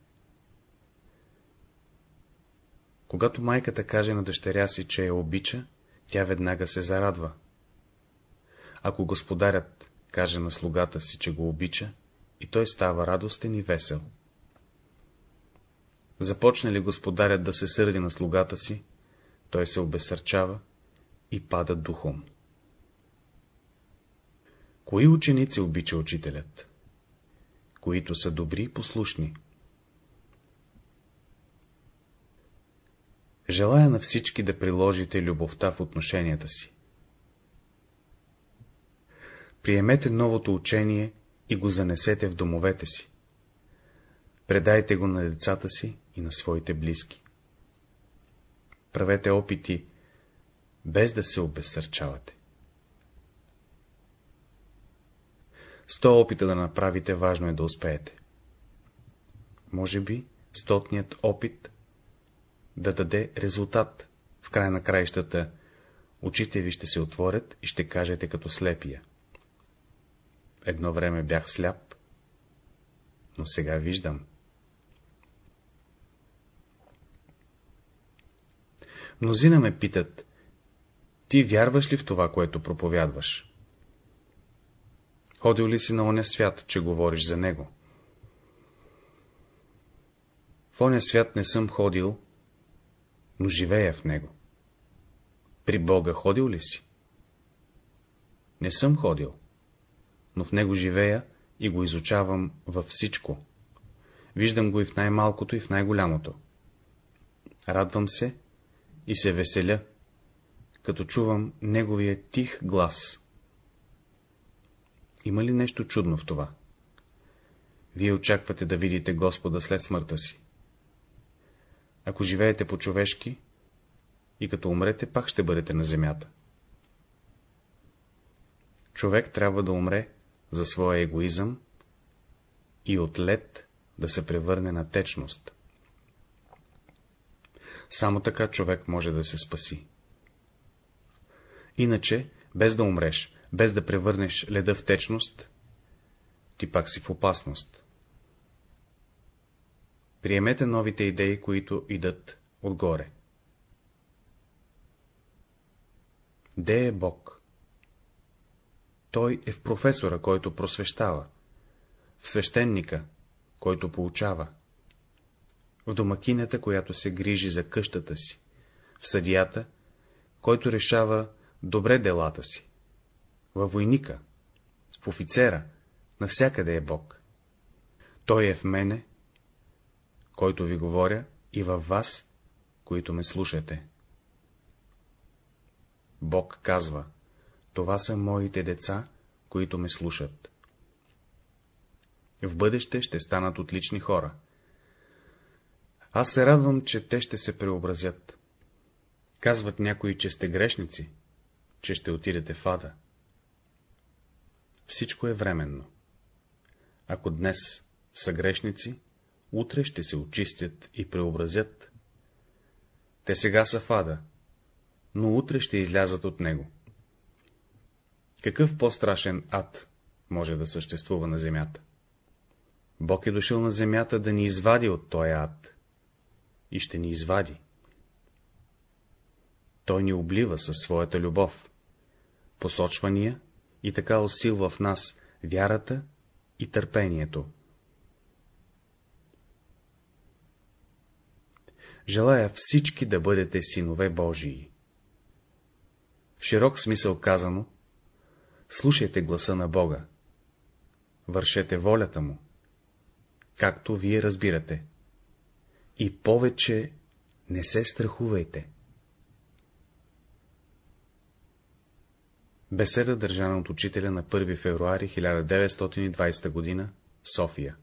Speaker 1: Когато майката каже на дъщеря си, че я обича, тя веднага се зарадва. Ако господарят каже на слугата си, че го обича, и той става радостен и весел. Започне ли господарят да се сърди на слугата си, той се обесърчава и пада духом. Кои ученици обича учителят? Които са добри и послушни. Желая на всички да приложите любовта в отношенията си. Приемете новото учение и го занесете в домовете си. Предайте го на децата си и на своите близки. Правете опити, без да се обезсърчавате. Сто опита да направите, важно е да успеете. Може би стотният опит да даде резултат. В края на краищата очите ви ще се отворят и ще кажете като слепия. Едно време бях сляп, но сега виждам. Мнозина ме питат, ти вярваш ли в това, което проповядваш? Ходил ли си на оня свят, че говориш за него? В оня свят не съм ходил, но живея в него. При Бога ходил ли си? Не съм ходил, но в него живея и го изучавам във всичко. Виждам го и в най-малкото, и в най-голямото. Радвам се и се веселя, като чувам неговия тих глас. Има ли нещо чудно в това? Вие очаквате да видите Господа след смъртта си. Ако живеете по-човешки и като умрете, пак ще бъдете на земята. Човек трябва да умре за своя егоизъм и от лед да се превърне на течност. Само така човек може да се спаси. Иначе, без да умреш, без да превърнеш леда в течност, ти пак си в опасност. Приемете новите идеи, които идат отгоре. Де е Бог? Той е в професора, който просвещава, в свещеника, който получава, в домакинята, която се грижи за къщата си, в съдията, който решава добре делата си, във войника, в офицера, навсякъде е Бог. Той е в мене, който ви говоря, и във вас, които ме слушате. Бог казва, това са моите деца, които ме слушат. В бъдеще ще станат отлични хора. Аз се радвам, че те ще се преобразят. Казват някои, че сте грешници, че ще отидете в ада. Всичко е временно. Ако днес са грешници, утре ще се очистят и преобразят. Те сега са в ада, но утре ще излязат от него. Какъв по-страшен ад може да съществува на земята? Бог е дошъл на земята да ни извади от този ад. И ще ни извади. Той ни облива със своята любов, посочвания и така усилва в нас вярата и търпението. Желая всички да бъдете синове Божии. В широк смисъл казано, слушайте гласа на Бога, вършете волята Му, както вие разбирате, и повече не се страхувайте. Беседа държана от учителя на 1 февруари 1920 г. София